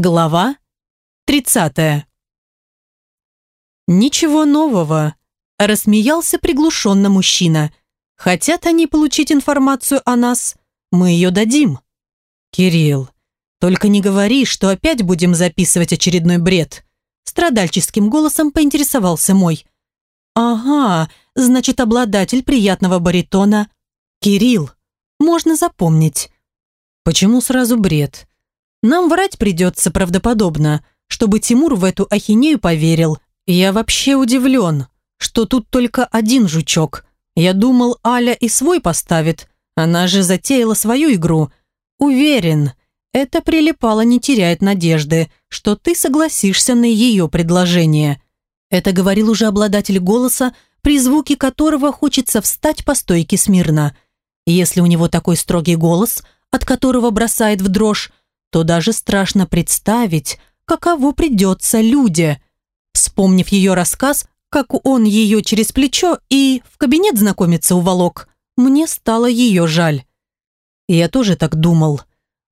Глава 30. Ничего нового, рассмеялся приглушенно мужчина. Хотят они получить информацию о нас, мы ее дадим. Кирилл, только не говори, что опять будем записывать очередной бред. Страдальческим голосом поинтересовался мой. Ага, значит, обладатель приятного баритона. Кирилл, можно запомнить. Почему сразу бред? Нам врать придется правдоподобно, чтобы Тимур в эту ахинею поверил. Я вообще удивлен, что тут только один жучок. Я думал, Аля и свой поставит. Она же затеяла свою игру. Уверен, это прилипало не теряет надежды, что ты согласишься на ее предложение. Это говорил уже обладатель голоса, при звуке которого хочется встать по стойке смирно. Если у него такой строгий голос, от которого бросает в дрожь, то даже страшно представить, каково придется Люде. Вспомнив ее рассказ, как он ее через плечо и в кабинет знакомиться уволок, мне стало ее жаль. Я тоже так думал.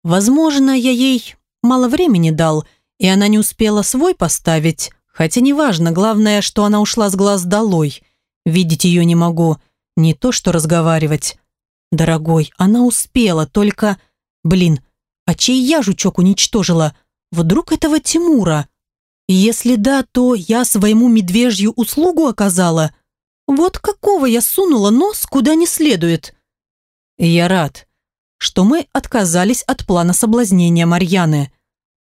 Возможно, я ей мало времени дал, и она не успела свой поставить, хотя неважно, главное, что она ушла с глаз долой. Видеть ее не могу, не то что разговаривать. Дорогой, она успела, только... Блин, а чей я жучок уничтожила? Вдруг этого Тимура? Если да, то я своему медвежью услугу оказала. Вот какого я сунула нос куда не следует. Я рад, что мы отказались от плана соблазнения Марьяны,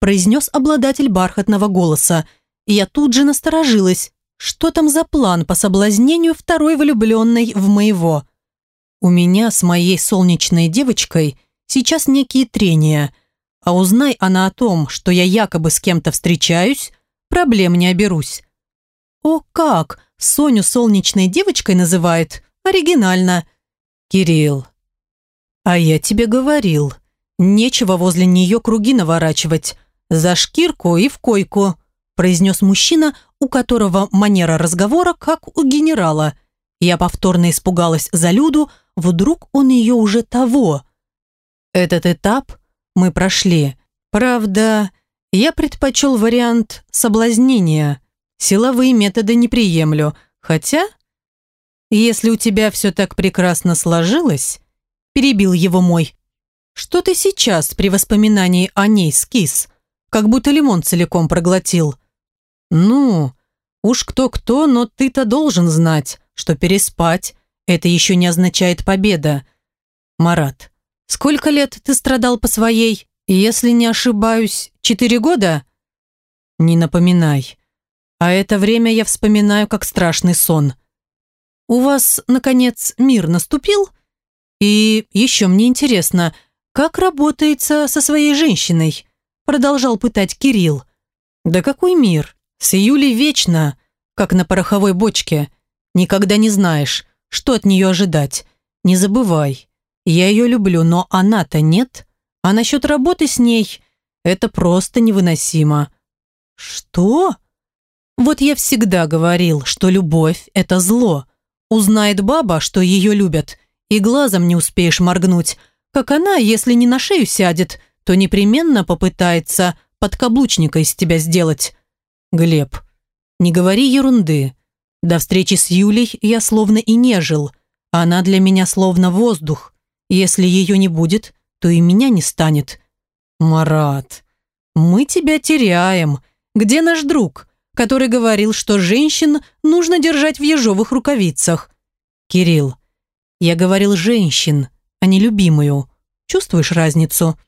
произнес обладатель бархатного голоса. Я тут же насторожилась. Что там за план по соблазнению второй влюбленной в моего? У меня с моей солнечной девочкой сейчас некие трения, а узнай она о том, что я якобы с кем-то встречаюсь, проблем не оберусь. О как, Соню солнечной девочкой называет, оригинально. Кирилл, а я тебе говорил, нечего возле нее круги наворачивать, за шкирку и в койку, произнес мужчина, у которого манера разговора как у генерала. Я повторно испугалась за Люду, вдруг он ее уже того – этот этап мы прошли. Правда, я предпочел вариант соблазнения. Силовые методы не приемлю. Хотя, если у тебя все так прекрасно сложилось, перебил его мой, что ты сейчас при воспоминании о ней скис, как будто лимон целиком проглотил. Ну, уж кто-кто, но ты-то должен знать, что переспать – это еще не означает победа. Марат, Сколько лет ты страдал по своей, если не ошибаюсь, четыре года? Не напоминай. А это время я вспоминаю как страшный сон. У вас, наконец, мир наступил? И еще мне интересно, как работается со своей женщиной? Продолжал пытать Кирилл. Да какой мир? С Юлей вечно, как на пороховой бочке. Никогда не знаешь, что от нее ожидать. Не забывай, я ее люблю, но она-то нет. А насчет работы с ней это просто невыносимо. Что? Вот я всегда говорил, что любовь – это зло. Узнает баба, что ее любят, и глазом не успеешь моргнуть, как она, если не на шею сядет, то непременно попытается подкаблучника из тебя сделать. Глеб, не говори ерунды. До встречи с Юлей я словно и не жил. Она для меня словно воздух. Если ее не будет, то и меня не станет. Марат, мы тебя теряем. Где наш друг, который говорил, что женщин нужно держать в ежовых рукавицах? Кирилл, я говорил женщин, а не любимую. Чувствуешь разницу?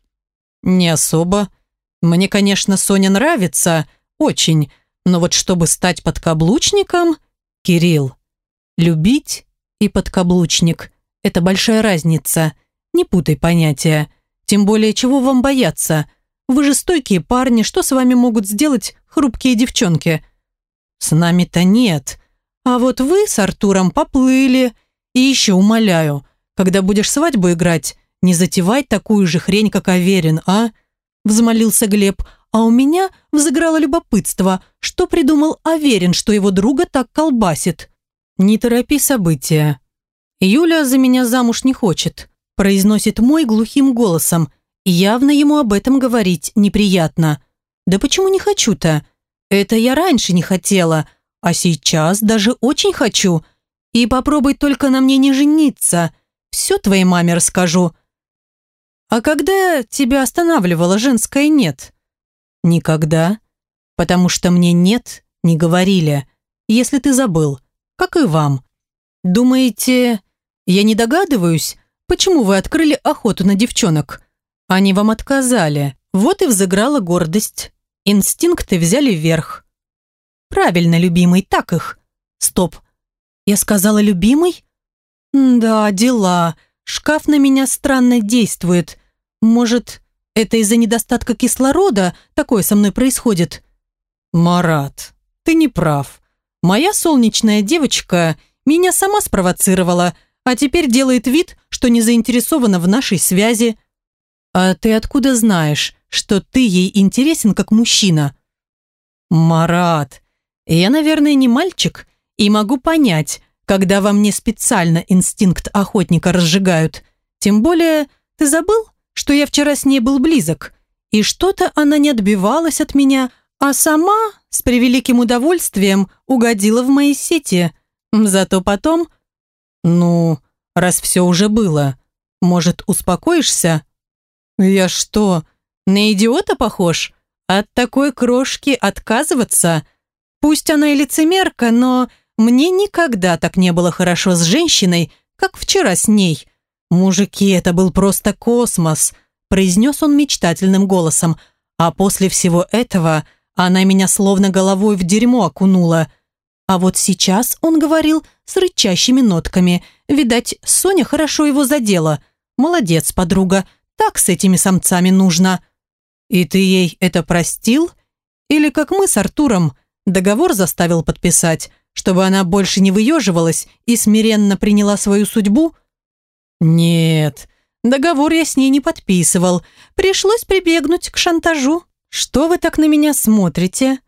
Не особо. Мне, конечно, Соня нравится, очень, но вот чтобы стать подкаблучником... Кирилл, любить и подкаблучник это большая разница. Не путай понятия. Тем более, чего вам бояться? Вы же стойкие парни, что с вами могут сделать хрупкие девчонки? С нами-то нет. А вот вы с Артуром поплыли. И еще умоляю, когда будешь свадьбу играть, не затевай такую же хрень, как Аверин, а? Взмолился Глеб, а у меня взыграло любопытство, что придумал Аверин, что его друга так колбасит. Не торопи события. «Юля за меня замуж не хочет», произносит мой глухим голосом, явно ему об этом говорить неприятно. Да почему не хочу-то? Это я раньше не хотела, а сейчас даже очень хочу. И попробуй только на мне не жениться. Все твоей маме расскажу. А когда тебя останавливала женское «нет»? Никогда. Потому что мне «нет» не говорили, если ты забыл, как и вам. Думаете, я не догадываюсь, почему вы открыли охоту на девчонок? Они вам отказали. Вот и взыграла гордость. Инстинкты взяли вверх. Правильно, любимый, так их. Стоп. Я сказала любимый? Да, дела. Шкаф на меня странно действует. Может, это из-за недостатка кислорода такое со мной происходит? Марат, ты не прав. Моя солнечная девочка меня сама спровоцировала, а теперь делает вид, что не заинтересована в нашей связи. А ты откуда знаешь, что ты ей интересен как мужчина? Марат, я, наверное, не мальчик и могу понять, когда во мне специально инстинкт охотника разжигают. Тем более, ты забыл, что я вчера с ней был близок, и что-то она не отбивалась от меня, а сама с превеликим удовольствием угодила в мои сети. Зато потом... Ну, раз все уже было, может, успокоишься? Я что, на идиота похож? От такой крошки отказываться? Пусть она и лицемерка, но мне никогда так не было хорошо с женщиной, как вчера с ней. Мужики, это был просто космос, произнес он мечтательным голосом, а после всего этого она меня словно головой в дерьмо окунула. А вот сейчас он говорил с рычащими нотками. Видать, Соня хорошо его задела. Молодец, подруга, так с этими самцами нужно. И ты ей это простил? Или как мы с Артуром договор заставил подписать, чтобы она больше не выеживалась и смиренно приняла свою судьбу? Нет, договор я с ней не подписывал. Пришлось прибегнуть к шантажу. Что вы так на меня смотрите?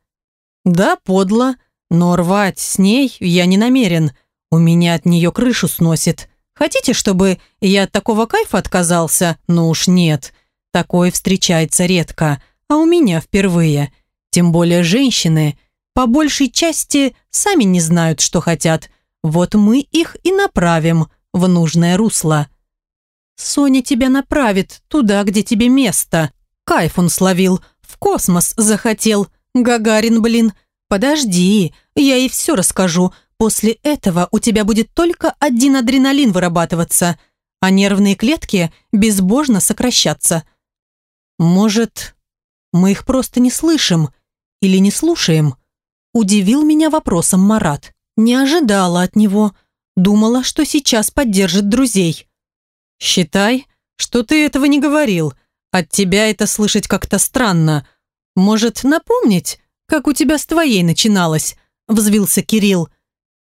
Да, подло, но рвать с ней я не намерен. У меня от нее крышу сносит. Хотите, чтобы я от такого кайфа отказался? Ну уж нет. Такое встречается редко, а у меня впервые. Тем более женщины, по большей части, сами не знают, что хотят. Вот мы их и направим в нужное русло. Соня тебя направит туда, где тебе место. Кайф он словил, в космос захотел. Гагарин, блин. Подожди, я ей все расскажу. После этого у тебя будет только один адреналин вырабатываться, а нервные клетки безбожно сокращаться. Может, мы их просто не слышим или не слушаем? Удивил меня вопросом Марат. Не ожидала от него. Думала, что сейчас поддержит друзей. Считай, что ты этого не говорил. От тебя это слышать как-то странно. Может, напомнить, как у тебя с твоей начиналось? Взвился Кирилл.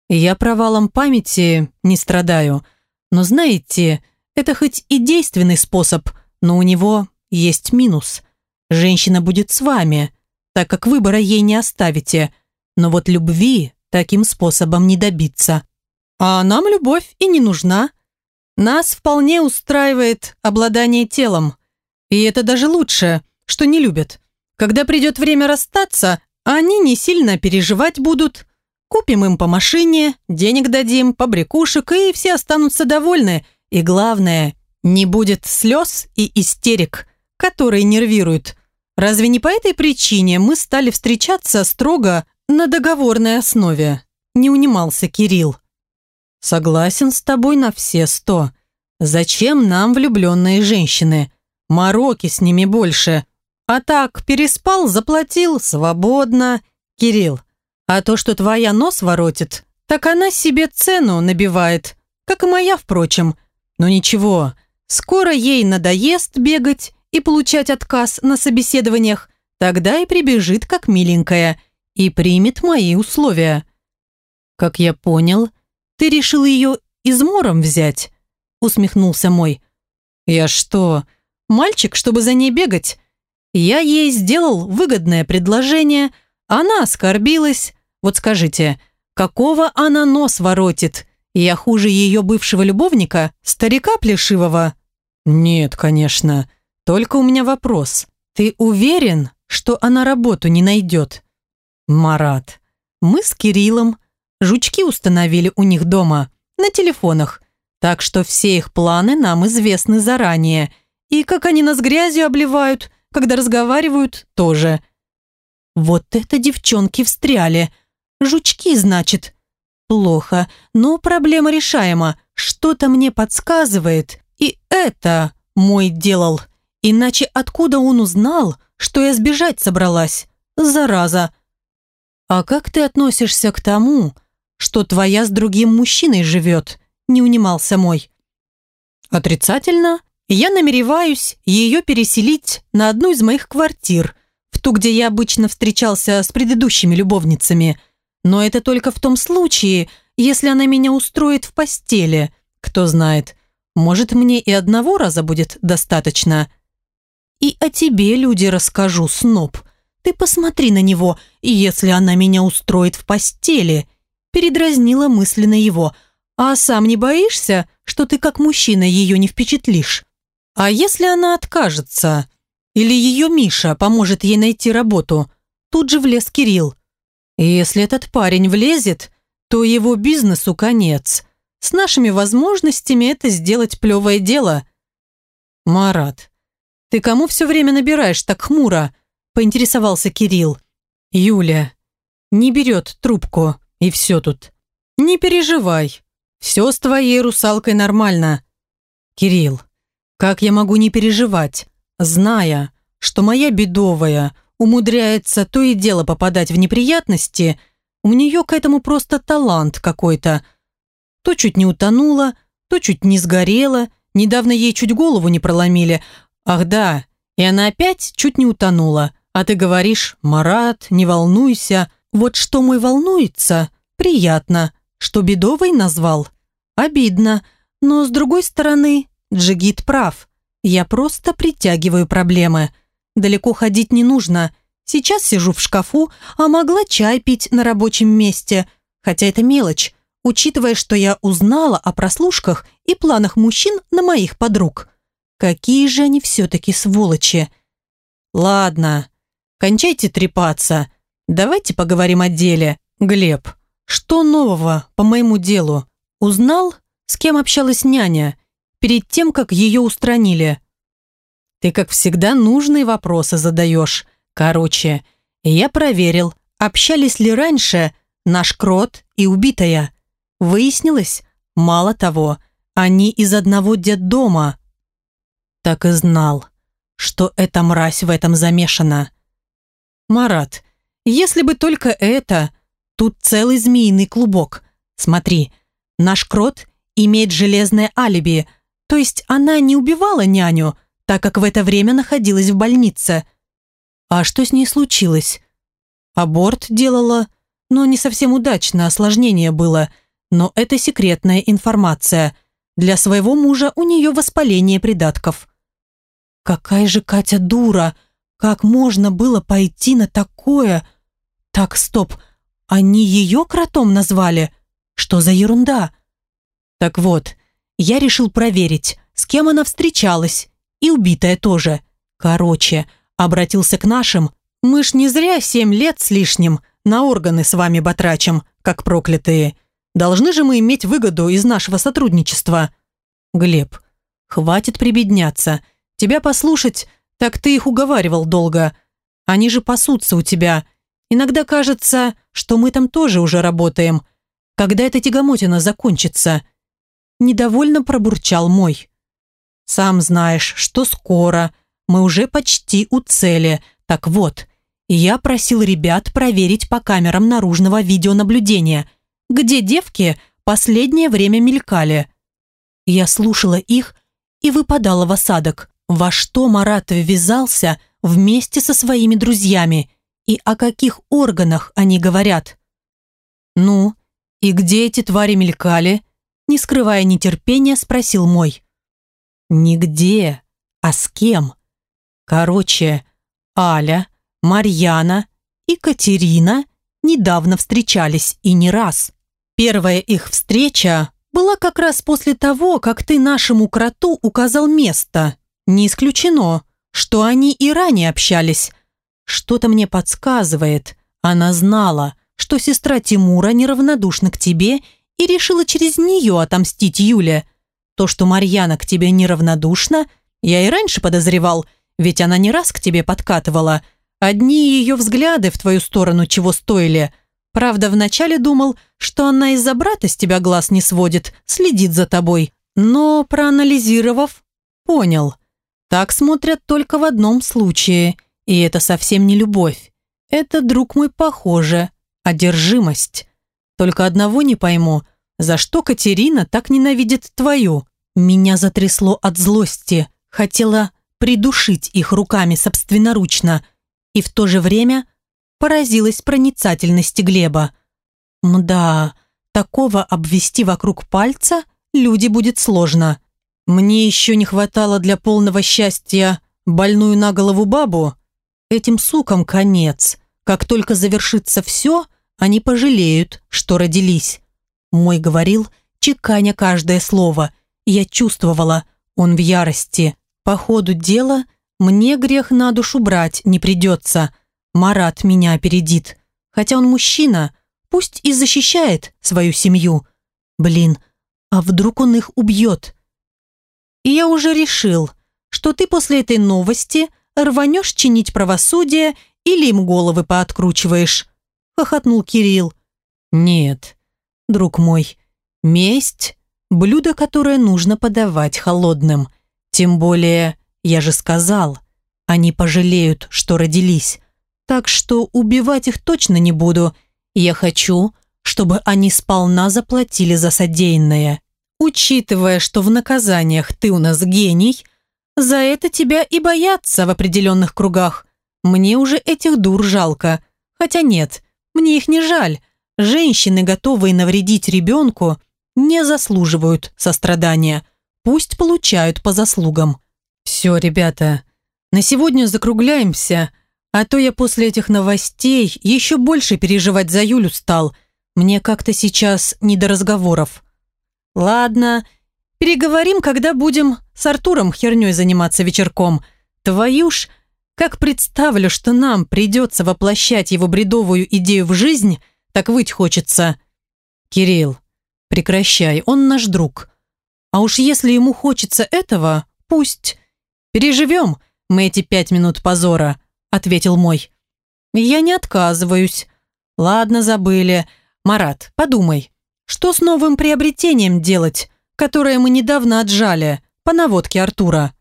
Я провалом памяти не страдаю. Но знаете, это хоть и действенный способ, но у него есть минус. Женщина будет с вами, так как выбора ей не оставите. Но вот любви таким способом не добиться. А нам любовь и не нужна. Нас вполне устраивает обладание телом. И это даже лучше, что не любят. Когда придет время расстаться, они не сильно переживать будут. Купим им по машине, денег дадим, побрякушек, и все останутся довольны. И главное, не будет слез и истерик которые нервируют. Разве не по этой причине мы стали встречаться строго на договорной основе? Не унимался Кирилл. Согласен с тобой на все сто. Зачем нам влюбленные женщины? Мороки с ними больше. А так, переспал, заплатил, свободно. Кирилл, а то, что твоя нос воротит, так она себе цену набивает, как и моя, впрочем. Но ничего, скоро ей надоест бегать, и получать отказ на собеседованиях, тогда и прибежит как миленькая и примет мои условия. Как я понял, ты решил ее измором взять, усмехнулся мой. Я что, мальчик, чтобы за ней бегать? Я ей сделал выгодное предложение, она оскорбилась. Вот скажите, какого она нос воротит? Я хуже ее бывшего любовника, старика плешивого? Нет, конечно. Только у меня вопрос. Ты уверен, что она работу не найдет. Марат, мы с Кириллом жучки установили у них дома, на телефонах, так что все их планы нам известны заранее. И как они нас грязью обливают, когда разговаривают, тоже. Вот это девчонки встряли. Жучки, значит. Плохо, но проблема решаема. Что-то мне подсказывает. И это мой делал. Иначе откуда он узнал, что я сбежать собралась? Зараза. А как ты относишься к тому, что твоя с другим мужчиной живет? Не унимался мой. Отрицательно. Я намереваюсь ее переселить на одну из моих квартир, в ту, где я обычно встречался с предыдущими любовницами. Но это только в том случае, если она меня устроит в постели. Кто знает, может, мне и одного раза будет достаточно. И о тебе, люди, расскажу, сноб. Ты посмотри на него, если она меня устроит в постели. Передразнила мысленно его. А сам не боишься, что ты как мужчина ее не впечатлишь? А если она откажется? Или ее Миша поможет ей найти работу? Тут же влез Кирилл. И если этот парень влезет, то его бизнесу конец. С нашими возможностями это сделать плевое дело. Марат, ты кому все время набираешь так хмуро? Поинтересовался Кирилл. Юля. Не берет трубку, и все тут. Не переживай. Все с твоей русалкой нормально. Кирилл, как я могу не переживать, зная, что моя бедовая умудряется то и дело попадать в неприятности, у нее к этому просто талант какой-то – то чуть не утонула, то чуть не сгорела, недавно ей чуть голову не проломили. Ах да, и она опять чуть не утонула. А ты говоришь, Марат, не волнуйся. Вот что мой волнуется, приятно. Что бедовый назвал? Обидно. Но с другой стороны, Джигит прав. Я просто притягиваю проблемы. Далеко ходить не нужно. Сейчас сижу в шкафу, а могла чай пить на рабочем месте. Хотя это мелочь учитывая, что я узнала о прослушках и планах мужчин на моих подруг. Какие же они все-таки сволочи. Ладно, кончайте трепаться. Давайте поговорим о деле. Глеб, что нового по моему делу? Узнал, с кем общалась няня, перед тем, как ее устранили? Ты, как всегда, нужные вопросы задаешь. Короче, я проверил, общались ли раньше наш крот и убитая. Выяснилось, мало того, они из одного детдома. Так и знал, что эта мразь в этом замешана. Марат, если бы только это, тут целый змеиный клубок. Смотри, наш крот имеет железное алиби, то есть она не убивала няню, так как в это время находилась в больнице. А что с ней случилось? Аборт делала, но не совсем удачно, осложнение было – но это секретная информация. Для своего мужа у нее воспаление придатков. Какая же Катя дура! Как можно было пойти на такое? Так, стоп, они ее кротом назвали? Что за ерунда? Так вот, я решил проверить, с кем она встречалась, и убитая тоже. Короче, обратился к нашим, мы ж не зря семь лет с лишним на органы с вами батрачим, как проклятые. Должны же мы иметь выгоду из нашего сотрудничества. Глеб, хватит прибедняться. Тебя послушать, так ты их уговаривал долго. Они же пасутся у тебя. Иногда кажется, что мы там тоже уже работаем. Когда эта тягомотина закончится?» Недовольно пробурчал мой. «Сам знаешь, что скоро. Мы уже почти у цели. Так вот, я просил ребят проверить по камерам наружного видеонаблюдения – где девки последнее время мелькали. Я слушала их и выпадала в осадок. Во что Марат ввязался вместе со своими друзьями и о каких органах они говорят? «Ну, и где эти твари мелькали?» Не скрывая нетерпения, спросил мой. «Нигде. А с кем?» Короче, Аля, Марьяна и Катерина недавно встречались и не раз. Первая их встреча была как раз после того, как ты нашему кроту указал место. Не исключено, что они и ранее общались. Что-то мне подсказывает. Она знала, что сестра Тимура неравнодушна к тебе и решила через нее отомстить Юле. То, что Марьяна к тебе неравнодушна, я и раньше подозревал, ведь она не раз к тебе подкатывала. Одни ее взгляды в твою сторону чего стоили. Правда, вначале думал, что она из-за брата с тебя глаз не сводит, следит за тобой. Но, проанализировав, понял. Так смотрят только в одном случае, и это совсем не любовь. Это, друг мой, похоже, одержимость. Только одного не пойму, за что Катерина так ненавидит твою? Меня затрясло от злости. Хотела придушить их руками собственноручно. И в то же время поразилась проницательности Глеба. Мда, такого обвести вокруг пальца люди будет сложно. Мне еще не хватало для полного счастья больную на голову бабу. Этим сукам конец. Как только завершится все, они пожалеют, что родились. Мой говорил, чеканя каждое слово. Я чувствовала, он в ярости. По ходу дела мне грех на душу брать не придется. Марат меня опередит. Хотя он мужчина, пусть и защищает свою семью. Блин, а вдруг он их убьет? И я уже решил, что ты после этой новости рванешь чинить правосудие или им головы пооткручиваешь. Хохотнул Кирилл. Нет, друг мой. Месть – блюдо, которое нужно подавать холодным. Тем более, я же сказал, они пожалеют, что родились. Так что убивать их точно не буду. Я хочу, чтобы они сполна заплатили за содеянное. Учитывая, что в наказаниях ты у нас гений, за это тебя и боятся в определенных кругах. Мне уже этих дур жалко. Хотя нет, мне их не жаль. Женщины, готовые навредить ребенку, не заслуживают сострадания. Пусть получают по заслугам. Все, ребята, на сегодня закругляемся, а то я после этих новостей еще больше переживать за Юлю стал. Мне как-то сейчас не до разговоров. Ладно, переговорим, когда будем с Артуром херней заниматься вечерком. Твою ж, как представлю, что нам придется воплощать его бредовую идею в жизнь, так выть хочется. Кирилл, прекращай, он наш друг. А уж если ему хочется этого, пусть. Переживем мы эти пять минут позора, ответил мой. Я не отказываюсь. Ладно, забыли. Марат, подумай, что с новым приобретением делать, которое мы недавно отжали, по наводке Артура?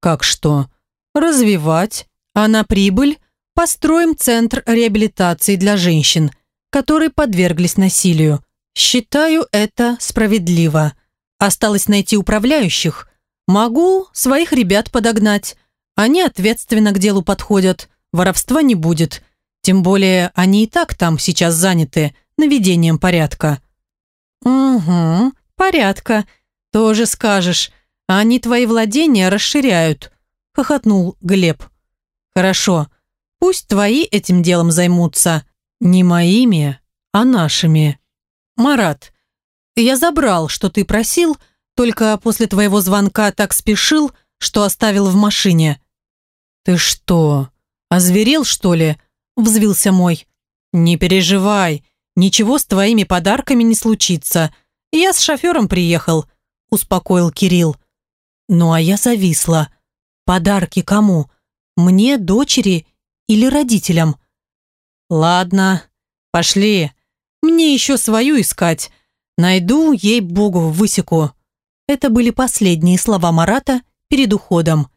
Как что? Развивать, а на прибыль построим центр реабилитации для женщин – которые подверглись насилию. Считаю это справедливо. Осталось найти управляющих. Могу своих ребят подогнать. Они ответственно к делу подходят. Воровства не будет. Тем более они и так там сейчас заняты наведением порядка. Угу, порядка. Тоже скажешь. Они твои владения расширяют. Хохотнул Глеб. Хорошо. Пусть твои этим делом займутся. Не моими, а нашими. Марат, я забрал, что ты просил, только после твоего звонка так спешил, что оставил в машине. Ты что, озверел, что ли? Взвился мой. Не переживай, ничего с твоими подарками не случится. Я с шофером приехал, успокоил Кирилл. Ну а я зависла. Подарки кому? Мне, дочери или родителям? «Ладно, пошли. Мне еще свою искать. Найду, ей-богу, высеку». Это были последние слова Марата перед уходом.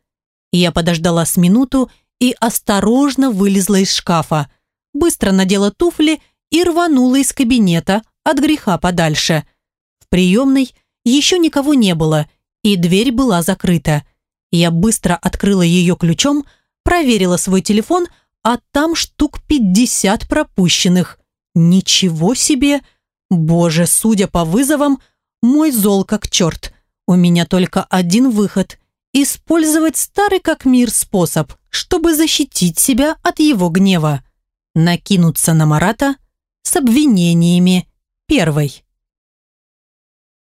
Я подождала с минуту и осторожно вылезла из шкафа, быстро надела туфли и рванула из кабинета от греха подальше. В приемной еще никого не было, и дверь была закрыта. Я быстро открыла ее ключом, проверила свой телефон – а там штук пятьдесят пропущенных. Ничего себе! Боже, судя по вызовам, мой зол как черт. У меня только один выход – использовать старый как мир способ, чтобы защитить себя от его гнева. Накинуться на Марата с обвинениями первой.